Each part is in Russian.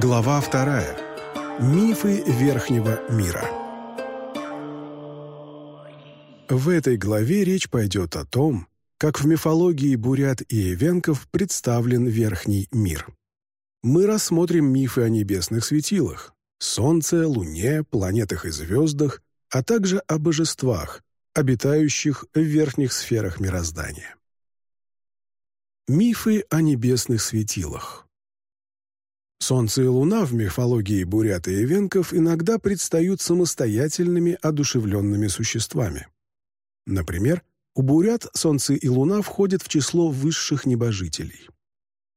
Глава вторая. Мифы Верхнего мира. В этой главе речь пойдет о том, как в мифологии бурят и эвенков представлен Верхний мир. Мы рассмотрим мифы о небесных светилах, Солнце, Луне, планетах и звездах, а также о божествах, обитающих в верхних сферах мироздания. Мифы о небесных светилах Солнце и Луна в мифологии бурят и эвенков иногда предстают самостоятельными одушевленными существами. Например, у бурят Солнце и Луна входят в число высших небожителей.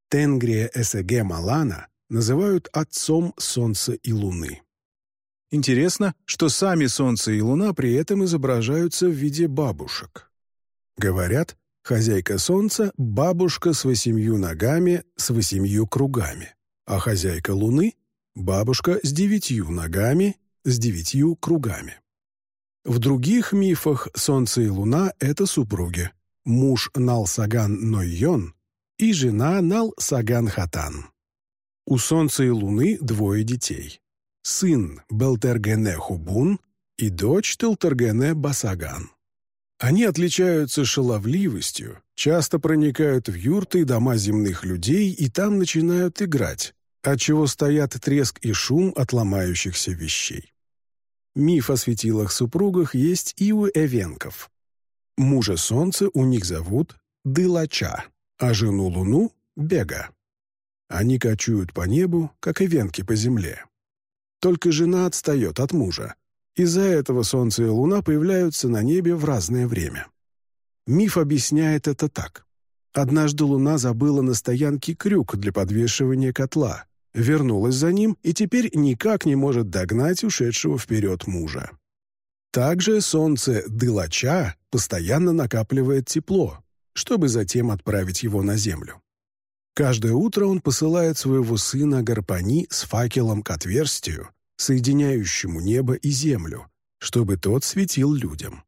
Тенгрия Эсеге Малана называют отцом Солнца и Луны. Интересно, что сами Солнце и Луна при этом изображаются в виде бабушек. Говорят, хозяйка Солнца — бабушка с восемью ногами, с восемью кругами а хозяйка Луны — бабушка с девятью ногами, с девятью кругами. В других мифах Солнце и Луна — это супруги. Муж Нал-Саган Нойон и жена Нал-Саган Хатан. У Солнца и Луны двое детей. Сын Белтергене Хубун и дочь Телтергене Басаган. Они отличаются шаловливостью, часто проникают в юрты и дома земных людей и там начинают играть, отчего стоят треск и шум от ломающихся вещей. Миф о светилах-супругах есть и у эвенков. Мужа солнца у них зовут Дылача, а жену луну — Бега. Они кочуют по небу, как эвенки по земле. Только жена отстает от мужа, из-за этого Солнце и Луна появляются на небе в разное время. Миф объясняет это так. Однажды Луна забыла на стоянке крюк для подвешивания котла, вернулась за ним и теперь никак не может догнать ушедшего вперед мужа. Также Солнце Дылача постоянно накапливает тепло, чтобы затем отправить его на Землю. Каждое утро он посылает своего сына Гарпани с факелом к отверстию, соединяющему небо и землю, чтобы тот светил людям.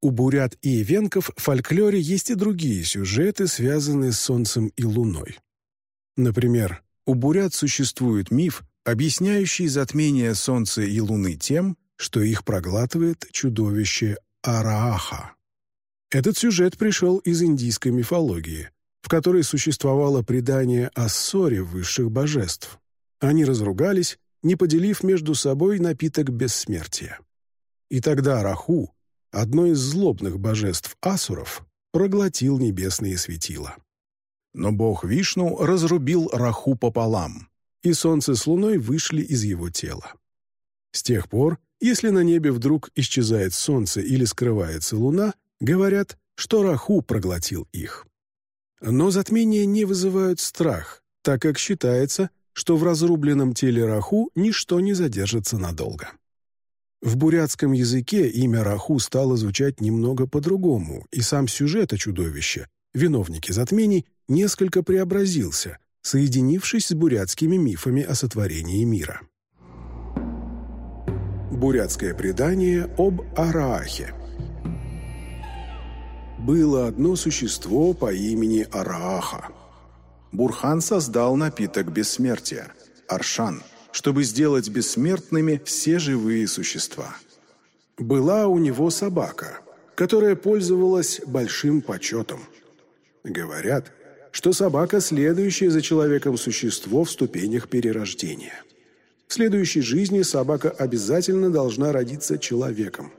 У бурят и эвенков в фольклоре есть и другие сюжеты, связанные с Солнцем и Луной. Например, у бурят существует миф, объясняющий затмение Солнца и Луны тем, что их проглатывает чудовище Арааха. Этот сюжет пришел из индийской мифологии, в которой существовало предание о ссоре высших божеств. Они разругались не поделив между собой напиток бессмертия. И тогда Раху, одно из злобных божеств асуров, проглотил небесные светила. Но бог Вишну разрубил Раху пополам, и солнце с луной вышли из его тела. С тех пор, если на небе вдруг исчезает солнце или скрывается луна, говорят, что Раху проглотил их. Но затмения не вызывают страх, так как считается, что в разрубленном теле Раху ничто не задержится надолго. В бурятском языке имя Раху стало звучать немного по-другому, и сам сюжет о чудовище, виновнике затмений, несколько преобразился, соединившись с бурятскими мифами о сотворении мира. Бурятское предание об Араахе Было одно существо по имени Арааха – Бурхан создал напиток бессмертия – Аршан, чтобы сделать бессмертными все живые существа. Была у него собака, которая пользовалась большим почетом. Говорят, что собака – следующее за человеком существо в ступенях перерождения. В следующей жизни собака обязательно должна родиться человеком.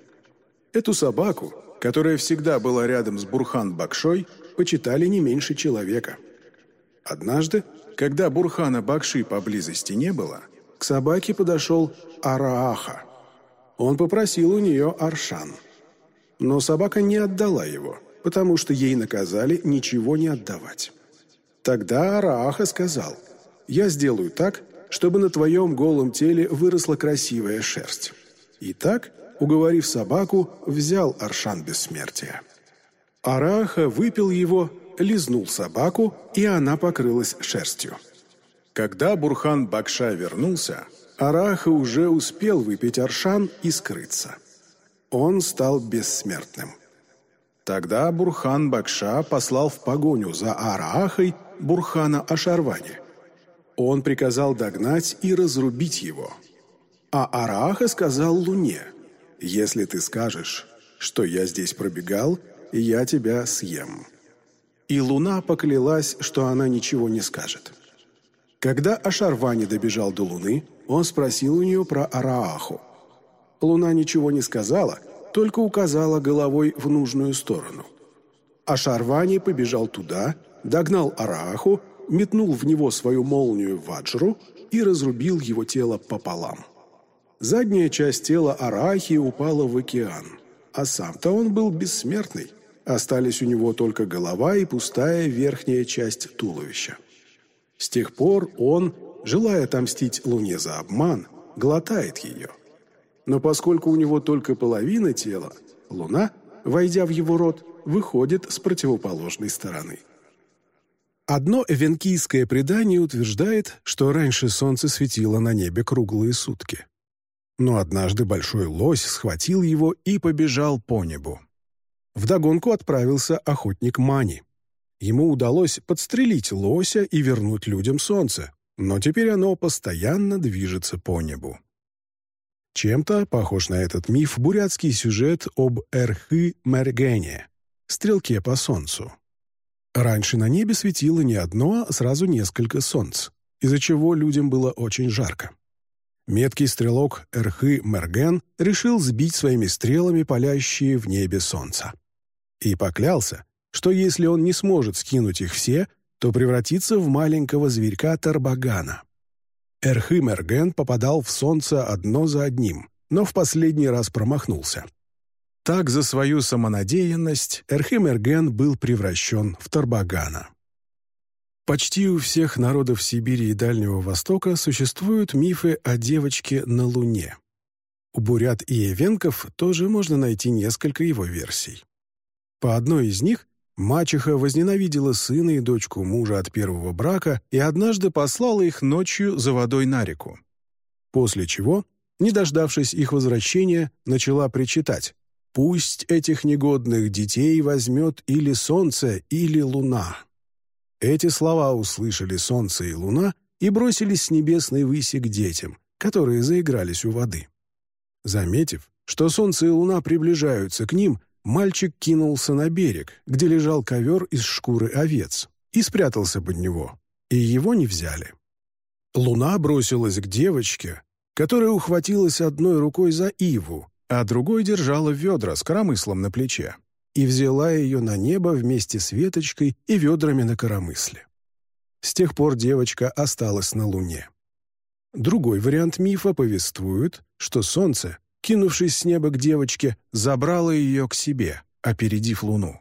Эту собаку, которая всегда была рядом с Бурхан-Бакшой, почитали не меньше человека – Однажды, когда Бурхана Бакши поблизости не было, к собаке подошел Арааха. Он попросил у нее Аршан. Но собака не отдала его, потому что ей наказали ничего не отдавать. Тогда Арааха сказал, «Я сделаю так, чтобы на твоем голом теле выросла красивая шерсть». И так, уговорив собаку, взял Аршан бессмертия. Араха выпил его лизнул собаку, и она покрылась шерстью. Когда Бурхан Бакша вернулся, Араха уже успел выпить аршан и скрыться. Он стал бессмертным. Тогда Бурхан Бакша послал в погоню за Арахой Бурхана Ашарвани. Он приказал догнать и разрубить его. А Араха сказал Луне, «Если ты скажешь, что я здесь пробегал, я тебя съем». И Луна поклялась, что она ничего не скажет. Когда Ашарвани добежал до Луны, он спросил у нее про Арааху. Луна ничего не сказала, только указала головой в нужную сторону. Ашарвани побежал туда, догнал Арааху, метнул в него свою молнию Ваджру и разрубил его тело пополам. Задняя часть тела Арахи упала в океан, а сам-то он был бессмертный. Остались у него только голова и пустая верхняя часть туловища. С тех пор он, желая отомстить Луне за обман, глотает ее. Но поскольку у него только половина тела, Луна, войдя в его рот, выходит с противоположной стороны. Одно эвенкийское предание утверждает, что раньше солнце светило на небе круглые сутки. Но однажды большой лось схватил его и побежал по небу. Вдогонку отправился охотник Мани. Ему удалось подстрелить лося и вернуть людям солнце, но теперь оно постоянно движется по небу. Чем-то похож на этот миф бурятский сюжет об Эрхы-Мергене, стрелке по солнцу. Раньше на небе светило не одно, а сразу несколько солнц, из-за чего людям было очень жарко. Меткий стрелок Эрхы Мерген решил сбить своими стрелами палящие в небе солнца. И поклялся, что если он не сможет скинуть их все, то превратится в маленького зверька Тарбагана. Эрхы Мерген попадал в солнце одно за одним, но в последний раз промахнулся. Так за свою самонадеянность Эрхимерген был превращен в Тарбагана. Почти у всех народов Сибири и Дальнего Востока существуют мифы о девочке на Луне. У бурят и эвенков тоже можно найти несколько его версий. По одной из них мачеха возненавидела сына и дочку мужа от первого брака и однажды послала их ночью за водой на реку. После чего, не дождавшись их возвращения, начала причитать Пусть этих негодных детей возьмет или солнце, или луна». Эти слова услышали солнце и луна и бросились с небесной выси к детям, которые заигрались у воды. Заметив, что солнце и луна приближаются к ним, мальчик кинулся на берег, где лежал ковер из шкуры овец, и спрятался под него, и его не взяли. Луна бросилась к девочке, которая ухватилась одной рукой за иву, а другой держала ведра с коромыслом на плече и взяла ее на небо вместе с веточкой и ведрами на коромысле. С тех пор девочка осталась на Луне. Другой вариант мифа повествует, что солнце, кинувшись с неба к девочке, забрало ее к себе, опередив Луну.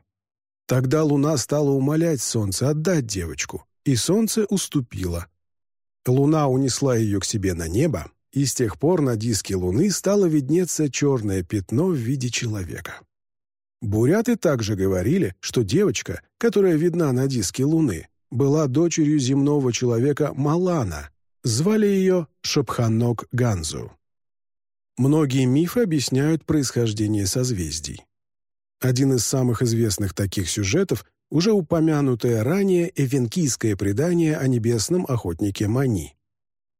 Тогда Луна стала умолять солнце отдать девочку, и солнце уступило. Луна унесла ее к себе на небо, и с тех пор на диске Луны стало виднеться черное пятно в виде человека. Буряты также говорили, что девочка, которая видна на диске Луны, была дочерью земного человека Малана, звали ее Шапханок Ганзу. Многие мифы объясняют происхождение созвездий. Один из самых известных таких сюжетов – уже упомянутое ранее эвенкийское предание о небесном охотнике Мани.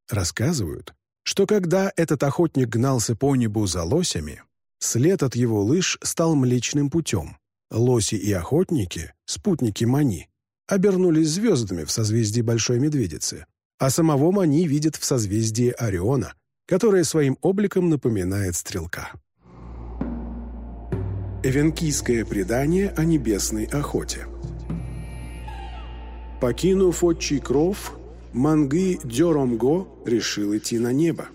Рассказывают, что когда этот охотник гнался по небу за лосями, след от его лыж стал Млечным путем. Лоси и охотники, спутники Мани, обернулись звездами в созвездии Большой Медведицы, а самого Мани видят в созвездии Ориона, которое своим обликом напоминает стрелка. Эвенкийское предание о небесной охоте Покинув отчий кров, Мангы Дёромго решил идти на небо,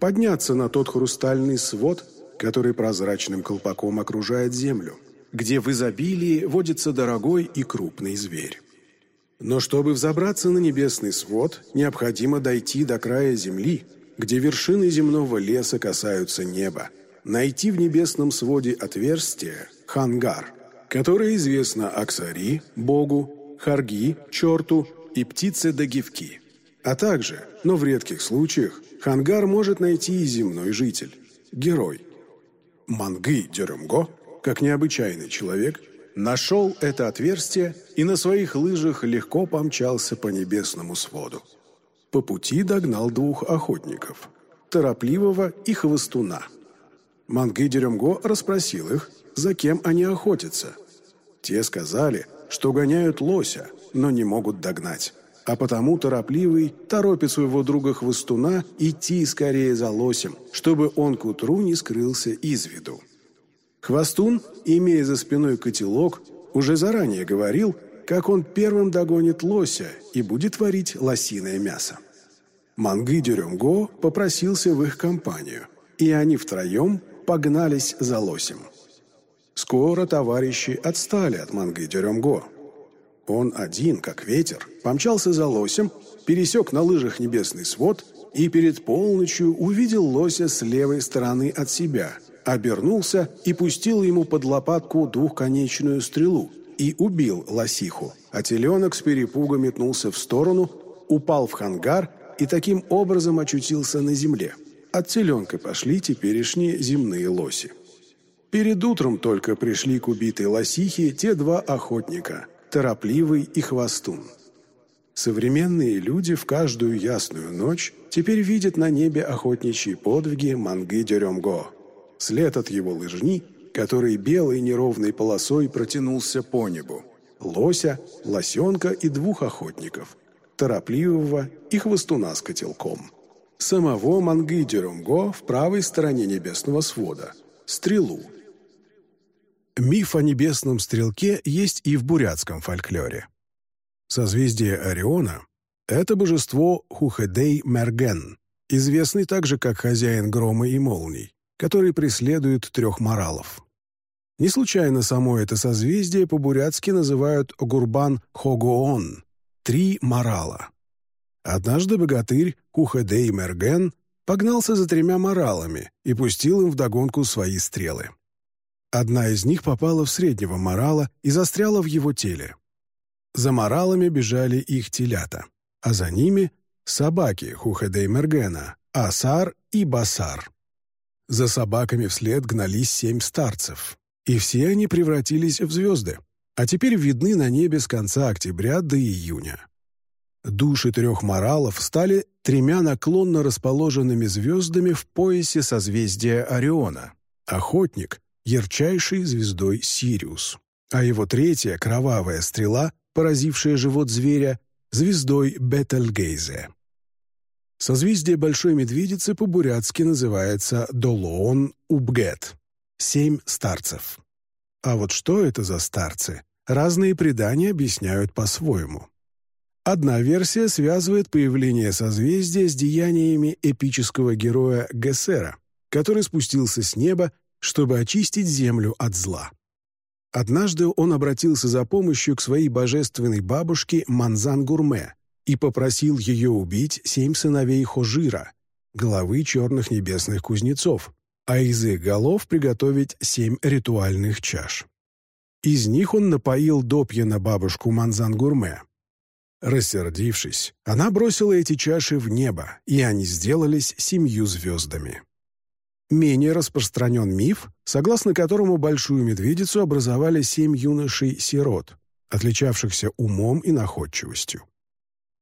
подняться на тот хрустальный свод, который прозрачным колпаком окружает землю, где в изобилии водится дорогой и крупный зверь. Но чтобы взобраться на небесный свод, необходимо дойти до края земли, где вершины земного леса касаются неба, найти в небесном своде отверстие – хангар, которое известно Аксари, богу, Харги, черту и птице Дагивки – а также, но в редких случаях, хангар может найти и земной житель, герой. Мангы Дерымго, как необычайный человек, нашел это отверстие и на своих лыжах легко помчался по небесному своду. По пути догнал двух охотников – торопливого и хвостуна. Мангы Деремго расспросил их, за кем они охотятся. Те сказали, что гоняют лося, но не могут догнать. А потому торопливый торопит своего друга Хвостуна идти скорее за лосем, чтобы он к утру не скрылся из виду. Хвостун, имея за спиной котелок, уже заранее говорил, как он первым догонит лося и будет варить лосиное мясо. Мангы Дюрюнго попросился в их компанию, и они втроем погнались за лосем. Скоро товарищи отстали от Мангы Дюрюнго. Он один, как ветер, помчался за лосем, пересек на лыжах небесный свод и перед полночью увидел лося с левой стороны от себя – обернулся и пустил ему под лопатку двухконечную стрелу и убил лосиху, а теленок с перепуга метнулся в сторону, упал в хангар и таким образом очутился на земле. От теленка пошли теперешние земные лоси. Перед утром только пришли к убитой лосихе те два охотника – Торопливый и Хвостун. Современные люди в каждую ясную ночь теперь видят на небе охотничьи подвиги Мангы Дерёмго – след от его лыжни, который белой неровной полосой протянулся по небу, лося, лосенка и двух охотников, торопливого и хвостуна с котелком. Самого Мангы Дерунго в правой стороне небесного свода, стрелу. Миф о небесном стрелке есть и в бурятском фольклоре. Созвездие Ориона – это божество Хухедей Мерген, известный также как хозяин грома и молний который преследует трех моралов. Не случайно само это созвездие по-бурятски называют Гурбан-Хогоон – «три морала». Однажды богатырь Кухадей Мерген погнался за тремя моралами и пустил им вдогонку свои стрелы. Одна из них попала в среднего морала и застряла в его теле. За моралами бежали их телята, а за ними — собаки Хухадей Мергена, Асар и Басар. За собаками вслед гнались семь старцев. И все они превратились в звезды, а теперь видны на небе с конца октября до июня. Души трех моралов стали тремя наклонно расположенными звездами в поясе созвездия Ориона. Охотник — ярчайшей звездой Сириус, а его третья, кровавая стрела, поразившая живот зверя, звездой Бетельгейзе. Созвездие Большой Медведицы по-бурятски называется Долоон Убгет – семь старцев. А вот что это за старцы? Разные предания объясняют по-своему. Одна версия связывает появление созвездия с деяниями эпического героя Гессера, который спустился с неба, чтобы очистить землю от зла. Однажды он обратился за помощью к своей божественной бабушке Манзан-Гурме, и попросил ее убить семь сыновей Хожира, главы черных небесных кузнецов, а из их голов приготовить семь ритуальных чаш. Из них он напоил допья на бабушку Манзан-Гурме. Рассердившись, она бросила эти чаши в небо, и они сделались семью звездами. Менее распространен миф, согласно которому Большую Медведицу образовали семь юношей-сирот, отличавшихся умом и находчивостью.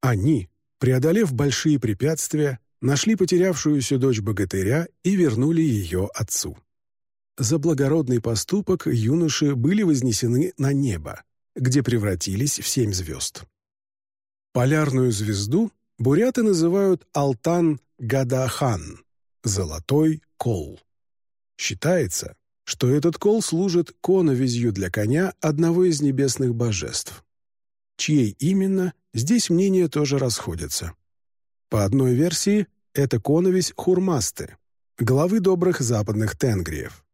Они, преодолев большие препятствия, нашли потерявшуюся дочь богатыря и вернули ее отцу. За благородный поступок юноши были вознесены на небо, где превратились в семь звезд. Полярную звезду буряты называют Алтан-Гадахан – «золотой кол». Считается, что этот кол служит коновизью для коня одного из небесных божеств. Чьей именно, Здесь мнения тоже расходятся. По одной версии, это коновесь Хурмасты, главы добрых западных тенгриев.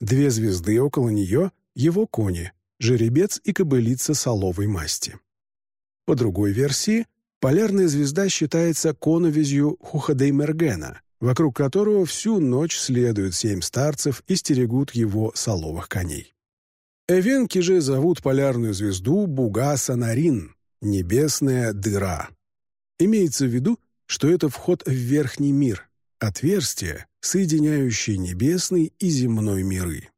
Две звезды около нее — его кони, жеребец и кобылица соловой масти. По другой версии, полярная звезда считается коновизью Хухадеймергена, вокруг которого всю ночь следуют семь старцев и стерегут его соловых коней. Эвенки же зовут полярную звезду Буга-Санарин, Небесная дыра. Имеется в виду, что это вход в верхний мир, отверстие, соединяющее небесный и земной миры.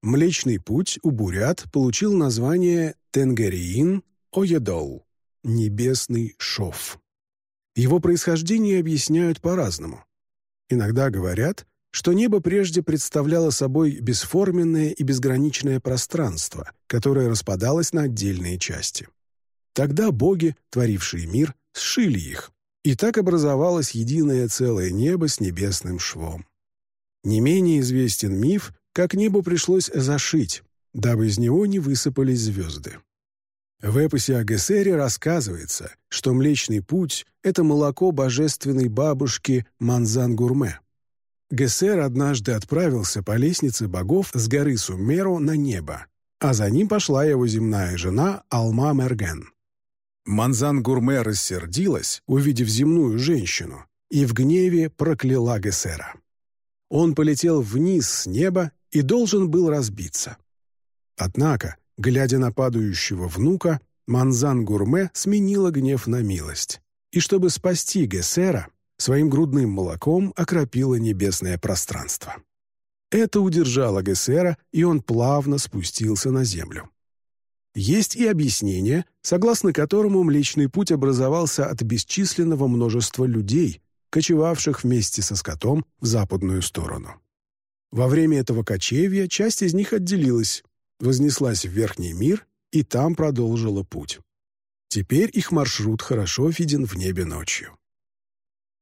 Млечный путь у бурят получил название Тенгариин Оедол – небесный шов. Его происхождение объясняют по-разному. Иногда говорят, что небо прежде представляло собой бесформенное и безграничное пространство, которое распадалось на отдельные части. Тогда боги, творившие мир, сшили их, и так образовалось единое целое небо с небесным швом. Не менее известен миф, как небо пришлось зашить, дабы из него не высыпались звезды. В эпосе о Гессере рассказывается, что Млечный Путь — это молоко божественной бабушки Манзан-Гурме. Гессер однажды отправился по лестнице богов с горы Сумеру на небо, а за ним пошла его земная жена Алма Мерген. Манзан-Гурме рассердилась, увидев земную женщину, и в гневе прокляла Гессера. Он полетел вниз с неба и должен был разбиться. Однако, глядя на падающего внука, Манзан-Гурме сменила гнев на милость. И чтобы спасти Гессера, своим грудным молоком окропила небесное пространство. Это удержало Гессера, и он плавно спустился на землю. Есть и объяснение, согласно которому Млечный Путь образовался от бесчисленного множества людей, кочевавших вместе со скотом в западную сторону. Во время этого кочевья часть из них отделилась, вознеслась в верхний мир и там продолжила путь. Теперь их маршрут хорошо виден в небе ночью.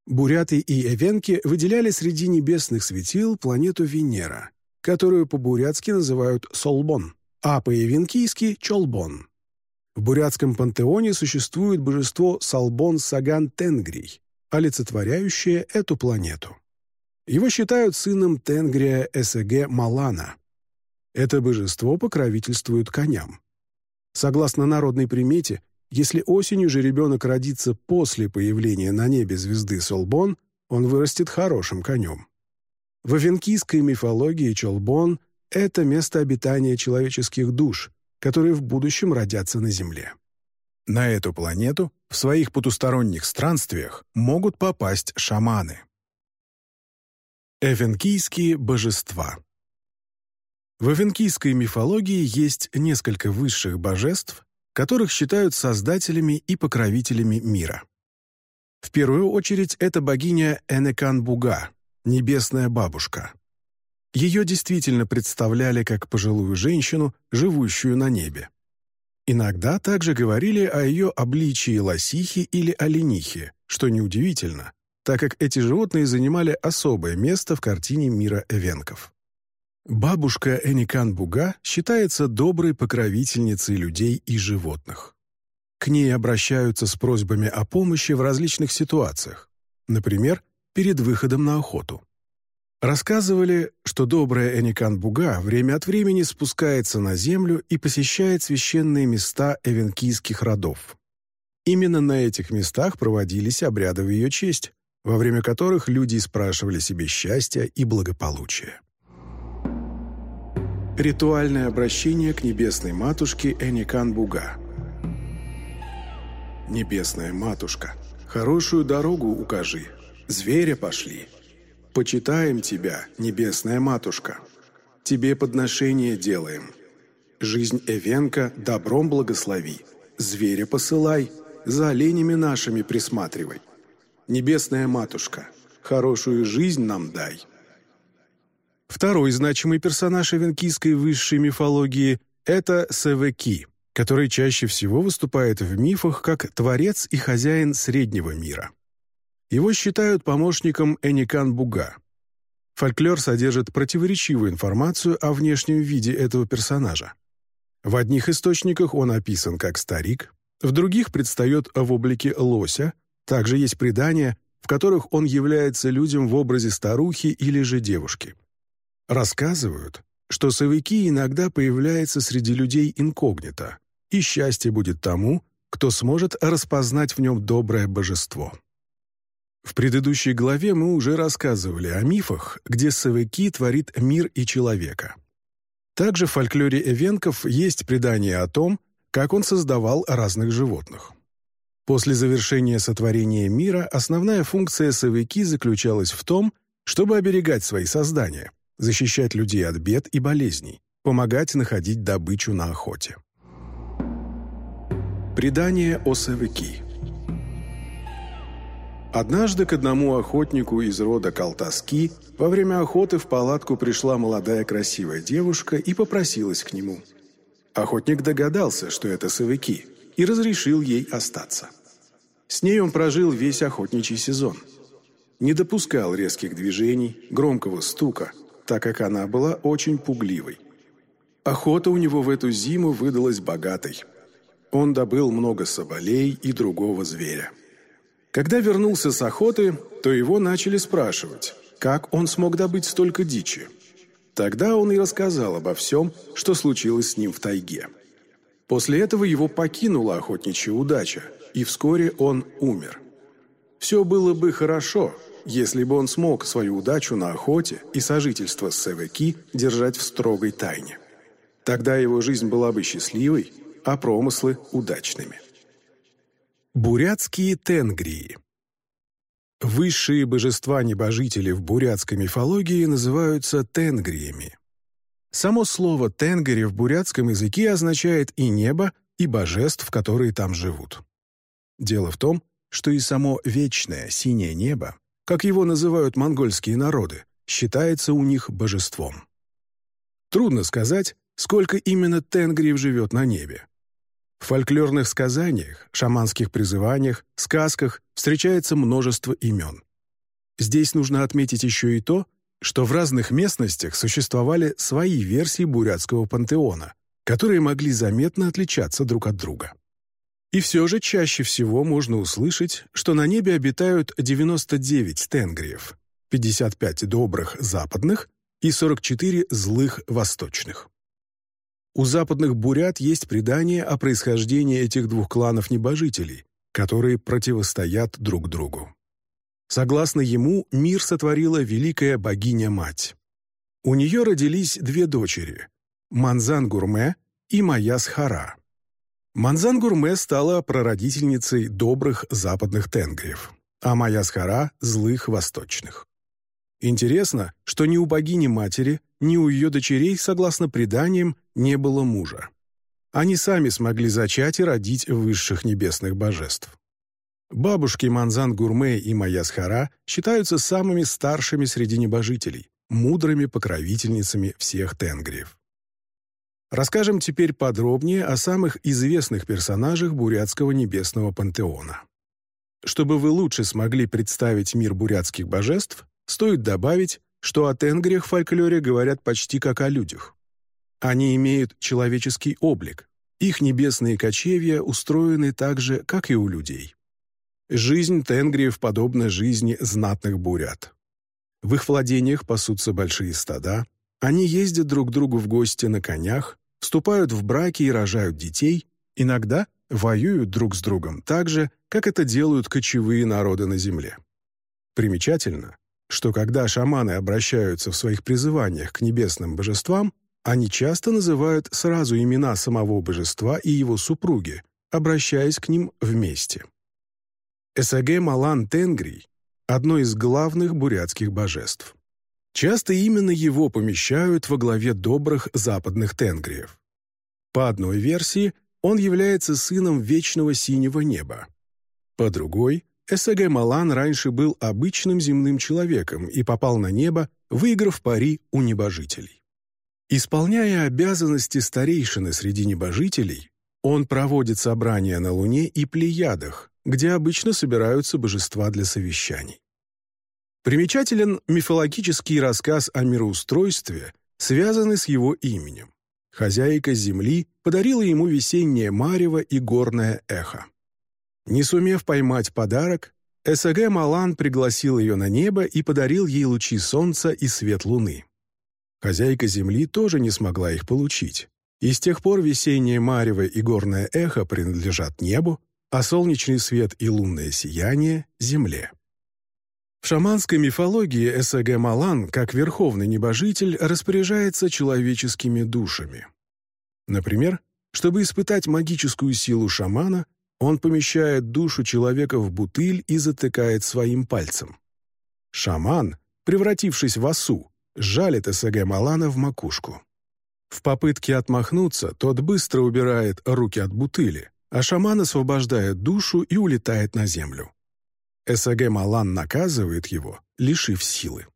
Буряты и эвенки выделяли среди небесных светил планету Венера, которую по-бурятски называют Солбон, а по-эвенкийски — Чолбон. В бурятском пантеоне существует божество Салбон-Саган-Тенгрий, олицетворяющее эту планету. Его считают сыном Тенгрия Эсеге Малана. Это божество покровительствует коням. Согласно народной примете, если осенью же ребенок родится после появления на небе звезды Солбон, он вырастет хорошим конем. В авенкийской мифологии Чолбон — это место обитания человеческих душ, которые в будущем родятся на Земле. На эту планету в своих потусторонних странствиях могут попасть шаманы. Эвенкийские божества В эвенкийской мифологии есть несколько высших божеств, которых считают создателями и покровителями мира. В первую очередь это богиня Энекан-Буга, небесная бабушка. Ее действительно представляли как пожилую женщину, живущую на небе. Иногда также говорили о ее обличии лосихи или оленихи, что неудивительно, так как эти животные занимали особое место в картине мира эвенков. Бабушка Эникан-Буга считается доброй покровительницей людей и животных. К ней обращаются с просьбами о помощи в различных ситуациях, например, перед выходом на охоту. Рассказывали, что добрая Эникан-Буга время от времени спускается на землю и посещает священные места эвенкийских родов. Именно на этих местах проводились обряды в ее честь, во время которых люди спрашивали себе счастья и благополучия. Ритуальное обращение к Небесной Матушке Эникан-Буга Небесная Матушка, хорошую дорогу укажи, зверя пошли. Почитаем Тебя, Небесная Матушка. Тебе подношение делаем. Жизнь Эвенка добром благослови. Зверя посылай, за оленями нашими присматривай. Небесная Матушка, хорошую жизнь нам дай. Второй значимый персонаж эвенкийской высшей мифологии — это Севеки, который чаще всего выступает в мифах как творец и хозяин среднего мира. Его считают помощником Эникан-Буга. Фольклор содержит противоречивую информацию о внешнем виде этого персонажа. В одних источниках он описан как старик, в других предстает в облике лося, также есть предания, в которых он является людям в образе старухи или же девушки. Рассказывают, что совики иногда появляются среди людей инкогнито, и счастье будет тому, кто сможет распознать в нем доброе божество. В предыдущей главе мы уже рассказывали о мифах, где Савыки творит мир и человека. Также в фольклоре эвенков есть предание о том, как он создавал разных животных. После завершения сотворения мира основная функция Савыки заключалась в том, чтобы оберегать свои создания – защищать людей от бед и болезней, помогать находить добычу на охоте. Предание о Савыки Однажды к одному охотнику из рода Калтаски во время охоты в палатку пришла молодая красивая девушка и попросилась к нему. Охотник догадался, что это Савыки, и разрешил ей остаться. С ней он прожил весь охотничий сезон. Не допускал резких движений, громкого стука, так как она была очень пугливой. Охота у него в эту зиму выдалась богатой. Он добыл много соболей и другого зверя. Когда вернулся с охоты, то его начали спрашивать, как он смог добыть столько дичи. Тогда он и рассказал обо всем, что случилось с ним в тайге. После этого его покинула охотничья удача, и вскоре он умер. Все было бы хорошо, если бы он смог свою удачу на охоте и сожительство с Севеки держать в строгой тайне. Тогда его жизнь была бы счастливой, а промыслы – удачными. Бурятские тенгрии Высшие божества-небожители в бурятской мифологии называются тенгриями. Само слово «тенгри» в бурятском языке означает и небо, и божеств, которые там живут. Дело в том, что и само вечное синее небо, как его называют монгольские народы, считается у них божеством. Трудно сказать, сколько именно тенгриев живет на небе. В фольклорных сказаниях, шаманских призываниях, сказках встречается множество имен. Здесь нужно отметить еще и то, что в разных местностях существовали свои версии бурятского пантеона, которые могли заметно отличаться друг от друга. И все же чаще всего можно услышать, что на небе обитают 99 тенгриев, 55 добрых западных и 44 злых восточных. У западных бурят есть предание о происхождении этих двух кланов небожителей, которые противостоят друг другу. Согласно ему, мир сотворила великая богиня-мать. У нее родились две дочери – Манзан-Гурме и Маяс-Хара. Манзан-Гурме стала прародительницей добрых западных тенгриев, а Маяс-Хара – злых восточных. Интересно, что ни у богини-матери, ни у ее дочерей, согласно преданиям, не было мужа. Они сами смогли зачать и родить высших небесных божеств. Бабушки Манзан Гурме и Маясхара считаются самыми старшими среди небожителей, мудрыми покровительницами всех тенгриев. Расскажем теперь подробнее о самых известных персонажах бурятского небесного пантеона. Чтобы вы лучше смогли представить мир бурятских божеств, Стоит добавить, что о тенгрях в фольклоре говорят почти как о людях. Они имеют человеческий облик. Их небесные кочевья устроены так же, как и у людей. Жизнь тенгриев подобна жизни знатных бурят. В их владениях пасутся большие стада, они ездят друг к другу в гости на конях, вступают в браки и рожают детей, иногда воюют друг с другом так же, как это делают кочевые народы на земле. Примечательно, что когда шаманы обращаются в своих призываниях к небесным божествам, они часто называют сразу имена самого божества и его супруги, обращаясь к ним вместе. Эсаге Малан Тенгри – одно из главных бурятских божеств. Часто именно его помещают во главе добрых западных тенгриев. По одной версии, он является сыном вечного синего неба. По другой СГ Малан раньше был обычным земным человеком и попал на небо, выиграв пари у небожителей. Исполняя обязанности старейшины среди небожителей, он проводит собрания на Луне и Плеядах, где обычно собираются божества для совещаний. Примечателен мифологический рассказ о мироустройстве, связанный с его именем. Хозяйка Земли подарила ему весеннее марево и горное эхо. Не сумев поймать подарок, СГ Малан пригласил ее на небо и подарил ей лучи солнца и свет луны. Хозяйка Земли тоже не смогла их получить, и с тех пор весеннее марево и горное эхо принадлежат небу, а солнечный свет и лунное сияние — Земле. В шаманской мифологии СГ Малан, как верховный небожитель, распоряжается человеческими душами. Например, чтобы испытать магическую силу шамана, он помещает душу человека в бутыль и затыкает своим пальцем. Шаман, превратившись в осу, жалит СГ Малана в макушку. В попытке отмахнуться, тот быстро убирает руки от бутыли, а шаман освобождает душу и улетает на землю. СГ Малан наказывает его, лишив силы.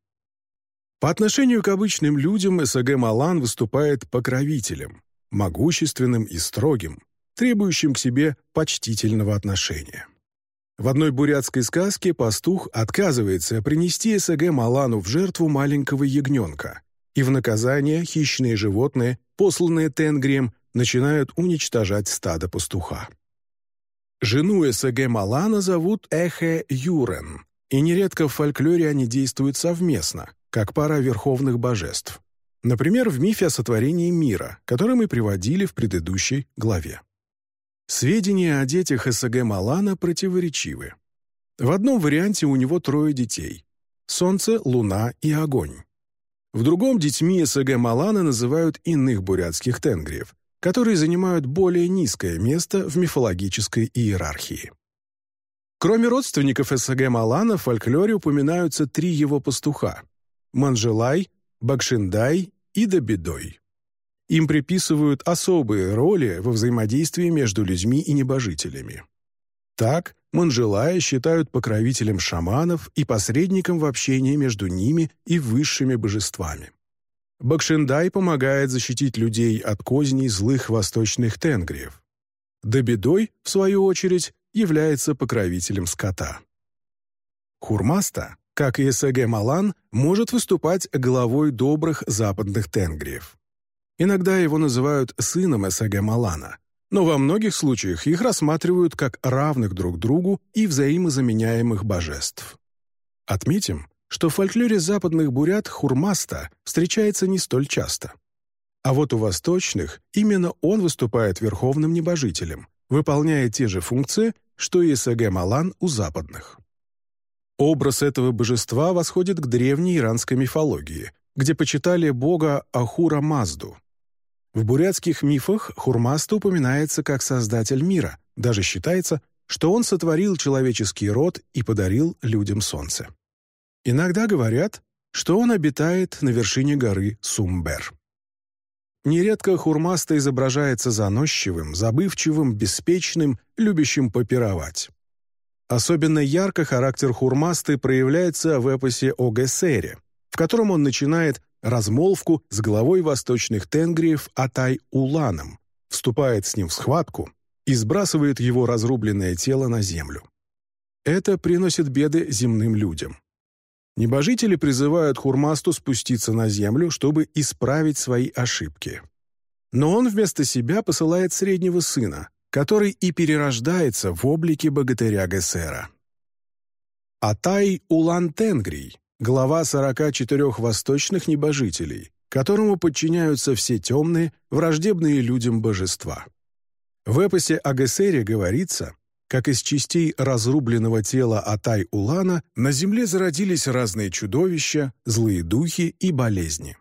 По отношению к обычным людям СГ Малан выступает покровителем, могущественным и строгим, требующим к себе почтительного отношения. В одной бурятской сказке пастух отказывается принести СГ Малану в жертву маленького ягненка, и в наказание хищные животные, посланные Тенгрием, начинают уничтожать стадо пастуха. Жену СГ Малана зовут Эхе Юрен, и нередко в фольклоре они действуют совместно, как пара верховных божеств. Например, в мифе о сотворении мира, который мы приводили в предыдущей главе. Сведения о детях СГ Малана противоречивы. В одном варианте у него трое детей — Солнце, Луна и Огонь. В другом детьми СГ Малана называют иных бурятских тенгриев, которые занимают более низкое место в мифологической иерархии. Кроме родственников СГ Малана в фольклоре упоминаются три его пастуха – Манжелай, Бакшиндай и Добедой. Им приписывают особые роли во взаимодействии между людьми и небожителями. Так, Манжелая считают покровителем шаманов и посредником в общении между ними и высшими божествами. Бакшиндай помогает защитить людей от козней злых восточных тенгриев. Добедой, в свою очередь, является покровителем скота. Хурмаста, как и СГ Малан, может выступать главой добрых западных тенгриев. Иногда его называют сыном СГ Малана, но во многих случаях их рассматривают как равных друг другу и взаимозаменяемых божеств. Отметим, что в фольклоре западных бурят хурмаста встречается не столь часто. А вот у восточных именно он выступает верховным небожителем, выполняя те же функции, что и СГ Малан у западных. Образ этого божества восходит к древней иранской мифологии, где почитали бога Ахура Мазду, в бурятских мифах Хурмаста упоминается как создатель мира, даже считается, что он сотворил человеческий род и подарил людям солнце. Иногда говорят, что он обитает на вершине горы Сумбер. Нередко Хурмаста изображается заносчивым, забывчивым, беспечным, любящим попировать. Особенно ярко характер Хурмасты проявляется в эпосе о Гессере, в котором он начинает размолвку с главой восточных тенгриев Атай-Уланом, вступает с ним в схватку и сбрасывает его разрубленное тело на землю. Это приносит беды земным людям. Небожители призывают Хурмасту спуститься на землю, чтобы исправить свои ошибки. Но он вместо себя посылает среднего сына, который и перерождается в облике богатыря Гессера. Атай Улан Тенгрий глава 44 восточных небожителей, которому подчиняются все темные, враждебные людям божества. В эпосе о Гессере говорится, как из частей разрубленного тела Атай-Улана на земле зародились разные чудовища, злые духи и болезни.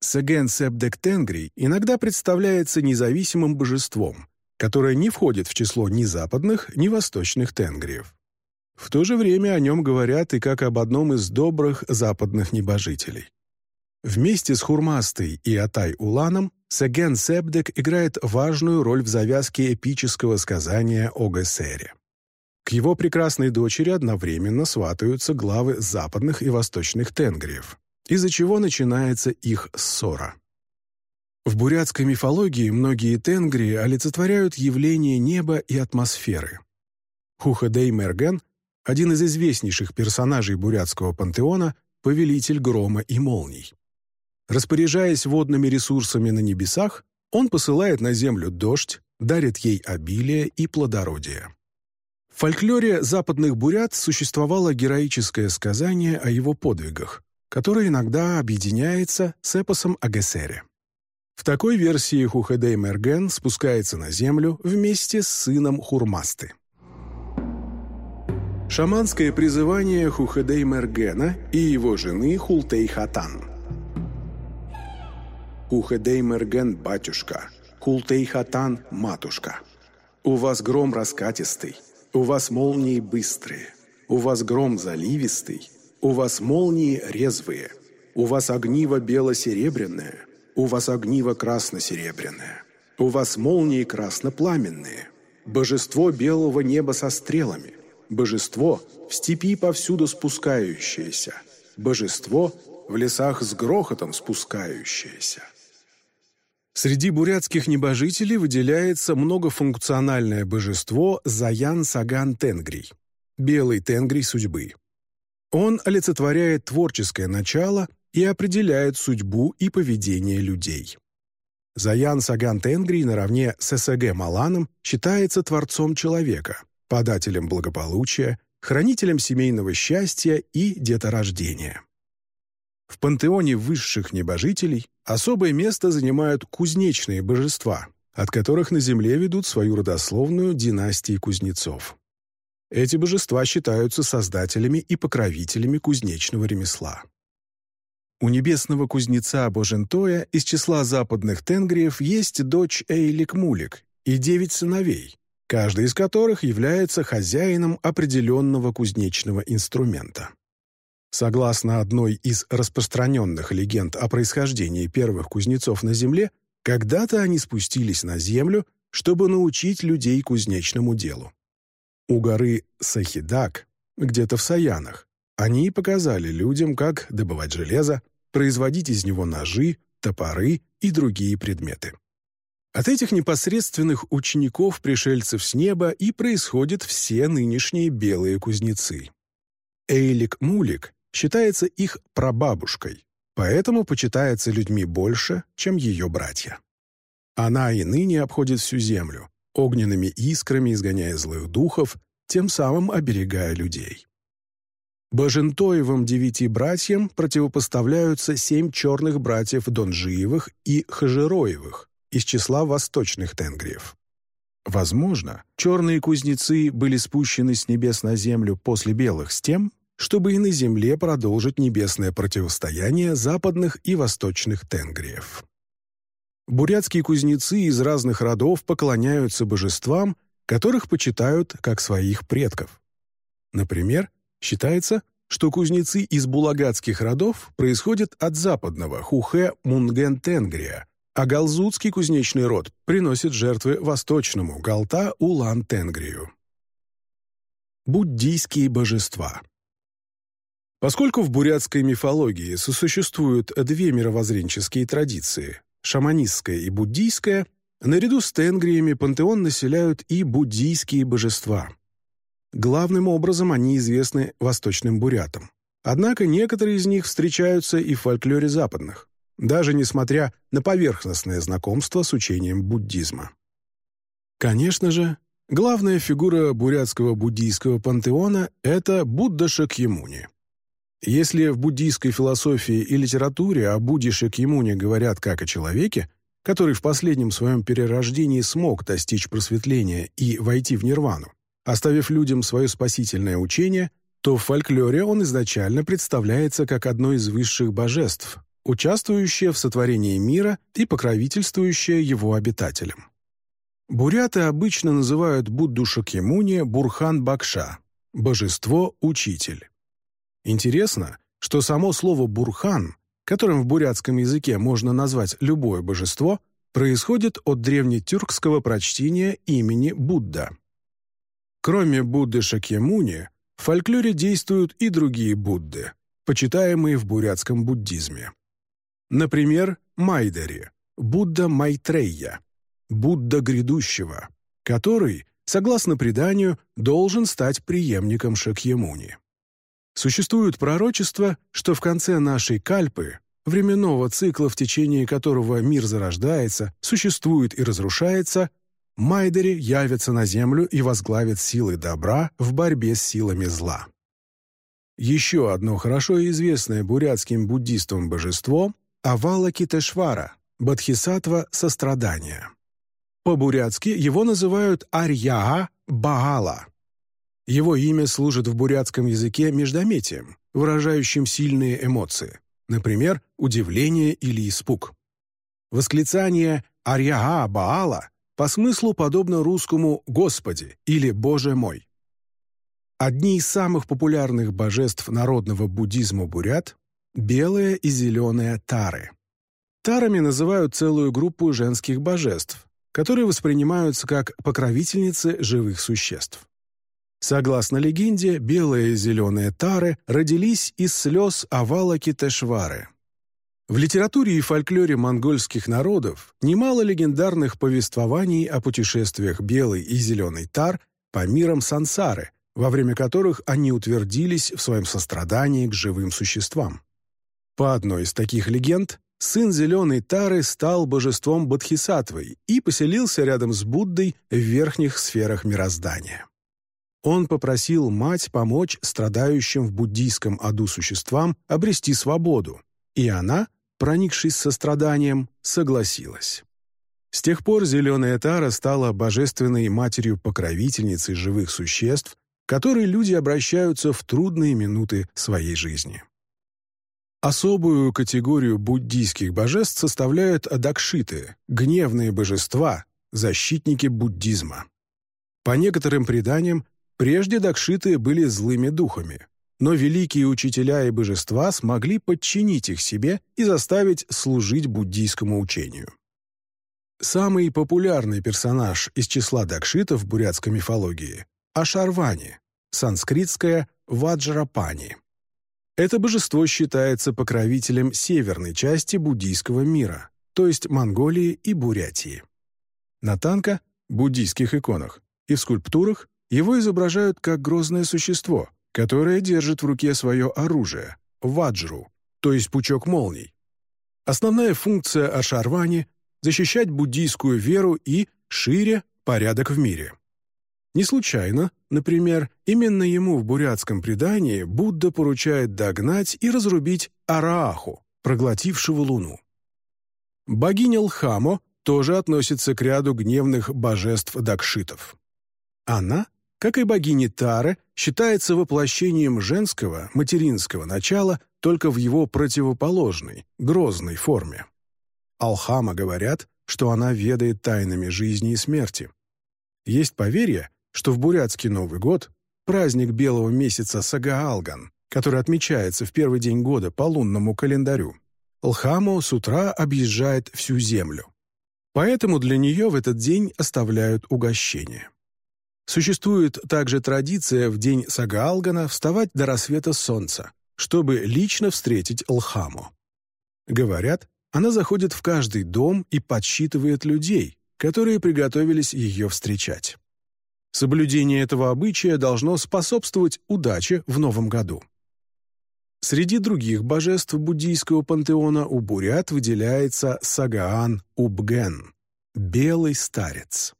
Сеген Сепдек Тенгри иногда представляется независимым божеством, которое не входит в число ни западных, ни восточных тенгриев. В то же время о нем говорят и как об одном из добрых западных небожителей. Вместе с Хурмастой и Атай-Уланом Саген Себдек играет важную роль в завязке эпического сказания о Гессере. К его прекрасной дочери одновременно сватаются главы западных и восточных тенгриев, из-за чего начинается их ссора. В бурятской мифологии многие тенгри олицетворяют явление неба и атмосферы. Хухадей Мерген один из известнейших персонажей бурятского пантеона — повелитель грома и молний. Распоряжаясь водными ресурсами на небесах, он посылает на землю дождь, дарит ей обилие и плодородие. В фольклоре западных бурят существовало героическое сказание о его подвигах, которое иногда объединяется с эпосом о Гессере. В такой версии Хухедей Мерген спускается на землю вместе с сыном Хурмасты. Шаманское призывание Хухедей Мергена и его жены Хултей Хатан. Хухедей Мерген – батюшка, Хултей Хатан – матушка. У вас гром раскатистый, у вас молнии быстрые, у вас гром заливистый, у вас молнии резвые, у вас огниво бело-серебряное, у вас огниво красно-серебряное, у вас молнии красно-пламенные, божество белого неба со стрелами – божество, в степи повсюду спускающееся, божество, в лесах с грохотом спускающееся. Среди бурятских небожителей выделяется многофункциональное божество Заян Саган Тенгрий, белый Тенгрий судьбы. Он олицетворяет творческое начало и определяет судьбу и поведение людей. Заян Саган Тенгрий наравне с СГ Маланом считается творцом человека, подателем благополучия, хранителем семейного счастья и деторождения. В пантеоне высших небожителей особое место занимают кузнечные божества, от которых на Земле ведут свою родословную династии кузнецов. Эти божества считаются создателями и покровителями кузнечного ремесла. У небесного кузнеца Божентоя из числа западных тенгриев есть дочь Эйлик-Мулик и девять сыновей, каждый из которых является хозяином определенного кузнечного инструмента. Согласно одной из распространенных легенд о происхождении первых кузнецов на Земле, когда-то они спустились на Землю, чтобы научить людей кузнечному делу. У горы Сахидак, где-то в Саянах, они показали людям, как добывать железо, производить из него ножи, топоры и другие предметы. От этих непосредственных учеников пришельцев с неба и происходят все нынешние белые кузнецы. Эйлик Мулик считается их прабабушкой, поэтому почитается людьми больше, чем ее братья. Она и ныне обходит всю землю, огненными искрами изгоняя злых духов, тем самым оберегая людей. Божентоевым девяти братьям противопоставляются семь черных братьев Донжиевых и Хажироевых из числа восточных тенгриев. Возможно, черные кузнецы были спущены с небес на землю после белых с тем, чтобы и на земле продолжить небесное противостояние западных и восточных тенгриев. Бурятские кузнецы из разных родов поклоняются божествам, которых почитают как своих предков. Например, считается, что кузнецы из булагатских родов происходят от западного Хухе-Мунген-Тенгрия, а галзутский кузнечный род приносит жертвы восточному Галта-Улан-Тенгрию. Буддийские божества – Поскольку в бурятской мифологии сосуществуют две мировоззренческие традиции – шаманистская и буддийская, наряду с тенгриями пантеон населяют и буддийские божества. Главным образом они известны восточным бурятам. Однако некоторые из них встречаются и в фольклоре западных, даже несмотря на поверхностное знакомство с учением буддизма. Конечно же, главная фигура бурятского буддийского пантеона – это Будда Шакьямуни – если в буддийской философии и литературе о Будде Шакьямуне говорят как о человеке, который в последнем своем перерождении смог достичь просветления и войти в нирвану, оставив людям свое спасительное учение, то в фольклоре он изначально представляется как одно из высших божеств, участвующее в сотворении мира и покровительствующее его обитателям. Буряты обычно называют Будду Шакьямуни Бурхан-Бакша – божество-учитель. Интересно, что само слово «бурхан», которым в бурятском языке можно назвать любое божество, происходит от древнетюркского прочтения имени Будда. Кроме Будды Шакьямуни, в фольклоре действуют и другие Будды, почитаемые в бурятском буддизме. Например, Майдари, Будда Майтрейя, Будда грядущего, который, согласно преданию, должен стать преемником Шакьямуни. Существует пророчество, что в конце нашей кальпы, временного цикла, в течение которого мир зарождается, существует и разрушается, Майдери явятся на землю и возглавят силы добра в борьбе с силами зла. Еще одно хорошо известное бурятским буддистам божество – Авалакитешвара, бодхисаттва сострадания. По-бурятски его называют Арьяа Баала – его имя служит в бурятском языке междометием, выражающим сильные эмоции, например, удивление или испуг. Восклицание «Арьяа Баала» по смыслу подобно русскому «Господи» или «Боже мой». Одни из самых популярных божеств народного буддизма бурят – белая и зеленая тары. Тарами называют целую группу женских божеств, которые воспринимаются как покровительницы живых существ. Согласно легенде, белые и зеленые тары родились из слез овала Китешвары. В литературе и фольклоре монгольских народов немало легендарных повествований о путешествиях белой и зеленой тар по мирам сансары, во время которых они утвердились в своем сострадании к живым существам. По одной из таких легенд, сын зеленой Тары стал божеством Бодхисаттвой и поселился рядом с Буддой в верхних сферах мироздания. Он попросил мать помочь страдающим в буддийском аду существам обрести свободу, и она, проникшись состраданием, согласилась. С тех пор Зеленая Тара стала божественной матерью-покровительницей живых существ, к которой люди обращаются в трудные минуты своей жизни. Особую категорию буддийских божеств составляют адакшиты, гневные божества, защитники буддизма. По некоторым преданиям, Прежде дакшиты были злыми духами, но великие учителя и божества смогли подчинить их себе и заставить служить буддийскому учению. Самый популярный персонаж из числа дакшитов бурятской мифологии – Ашарвани, санскритское Ваджрапани. Это божество считается покровителем северной части буддийского мира, то есть Монголии и Бурятии. На танка, буддийских иконах и в скульптурах его изображают как грозное существо, которое держит в руке свое оружие – ваджру, то есть пучок молний. Основная функция Ашарвани – защищать буддийскую веру и, шире, порядок в мире. Не случайно, например, именно ему в бурятском предании Будда поручает догнать и разрубить Арааху, проглотившего луну. Богиня Лхамо тоже относится к ряду гневных божеств дакшитов. Она как и богиня Тара, считается воплощением женского, материнского начала только в его противоположной, грозной форме. Алхама говорят, что она ведает тайнами жизни и смерти. Есть поверье, что в бурятский Новый год, праздник белого месяца Сагаалган, который отмечается в первый день года по лунному календарю, Алхаму с утра объезжает всю землю. Поэтому для нее в этот день оставляют угощение. Существует также традиция в день Сагаалгана вставать до рассвета солнца, чтобы лично встретить Лхаму. Говорят, она заходит в каждый дом и подсчитывает людей, которые приготовились ее встречать. Соблюдение этого обычая должно способствовать удаче в новом году. Среди других божеств буддийского пантеона у бурят выделяется Сагаан Убген – белый старец.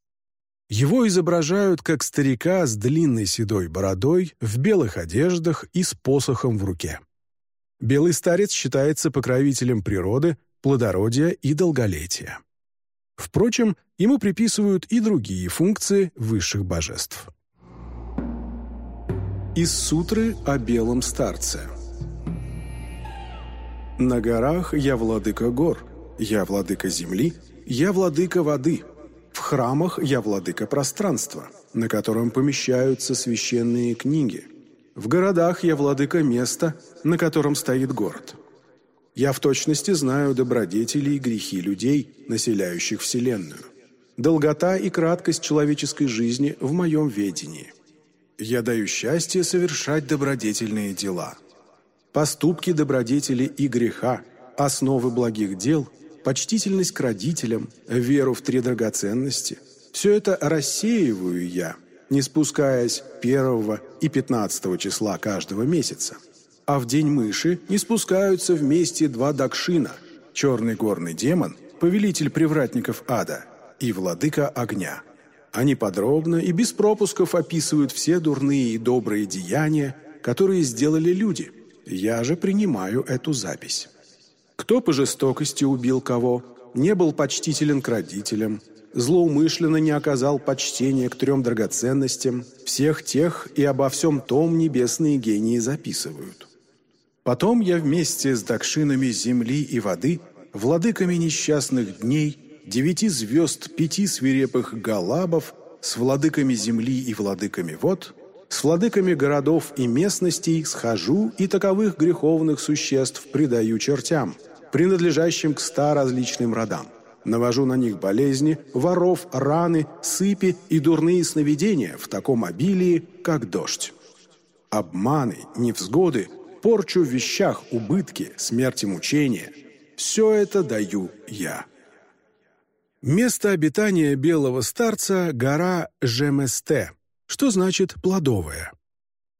Его изображают как старика с длинной седой бородой, в белых одеждах и с посохом в руке. Белый старец считается покровителем природы, плодородия и долголетия. Впрочем, ему приписывают и другие функции высших божеств. Из сутры о белом старце «На горах я владыка гор, я владыка земли, я владыка воды» В храмах я владыка пространства, на котором помещаются священные книги. В городах я владыка места, на котором стоит город. Я в точности знаю добродетели и грехи людей, населяющих Вселенную. Долгота и краткость человеческой жизни в моем ведении. Я даю счастье совершать добродетельные дела. Поступки добродетели и греха, основы благих дел – почтительность к родителям, веру в три драгоценности – все это рассеиваю я, не спускаясь 1 и 15 числа каждого месяца. А в день мыши не спускаются вместе два дакшина – черный горный демон, повелитель привратников ада, и владыка огня. Они подробно и без пропусков описывают все дурные и добрые деяния, которые сделали люди. Я же принимаю эту запись. Кто по жестокости убил кого, не был почтителен к родителям, злоумышленно не оказал почтения к трем драгоценностям, всех тех и обо всем том небесные гении записывают. Потом я вместе с дакшинами земли и воды, владыками несчастных дней, девяти звезд, пяти свирепых галабов, с владыками земли и владыками вод, с владыками городов и местностей схожу и таковых греховных существ предаю чертям, принадлежащим к ста различным родам. Навожу на них болезни, воров, раны, сыпи и дурные сновидения в таком обилии, как дождь. Обманы, невзгоды, порчу в вещах, убытки, смерть и мучения – все это даю я. Место обитания белого старца – гора Жеместе, что значит «плодовая».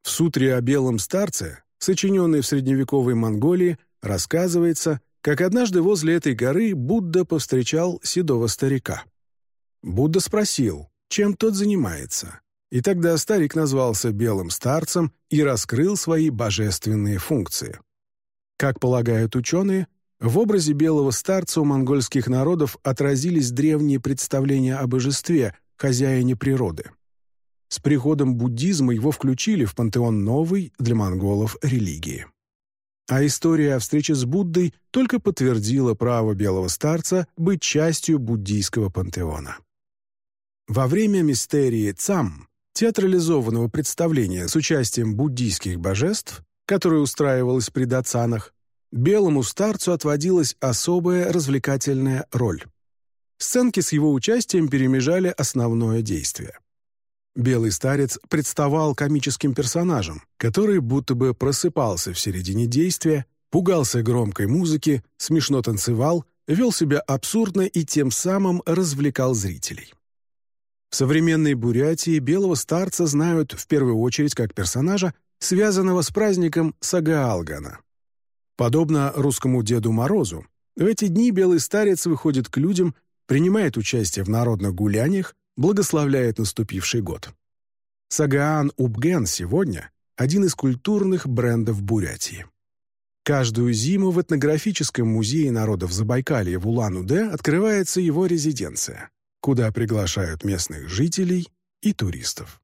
В сутре о белом старце, сочиненной в средневековой Монголии, рассказывается, как однажды возле этой горы Будда повстречал седого старика. Будда спросил, чем тот занимается, и тогда старик назвался белым старцем и раскрыл свои божественные функции. Как полагают ученые, в образе белого старца у монгольских народов отразились древние представления о божестве, хозяине природы. С приходом буддизма его включили в пантеон новой для монголов религии. А история о встрече с Буддой только подтвердила право белого старца быть частью буддийского пантеона. Во время мистерии Цам, театрализованного представления с участием буддийских божеств, которое устраивалось при Дацанах, белому старцу отводилась особая развлекательная роль. Сценки с его участием перемежали основное действие. Белый старец представал комическим персонажем, который будто бы просыпался в середине действия, пугался громкой музыки, смешно танцевал, вел себя абсурдно и тем самым развлекал зрителей. В современной Бурятии белого старца знают в первую очередь как персонажа, связанного с праздником Сагаалгана. Подобно русскому Деду Морозу, в эти дни белый старец выходит к людям, принимает участие в народных гуляниях, благословляет наступивший год. Сагаан Убген сегодня – один из культурных брендов Бурятии. Каждую зиму в этнографическом музее народов Забайкалья в Улан-Удэ открывается его резиденция, куда приглашают местных жителей и туристов.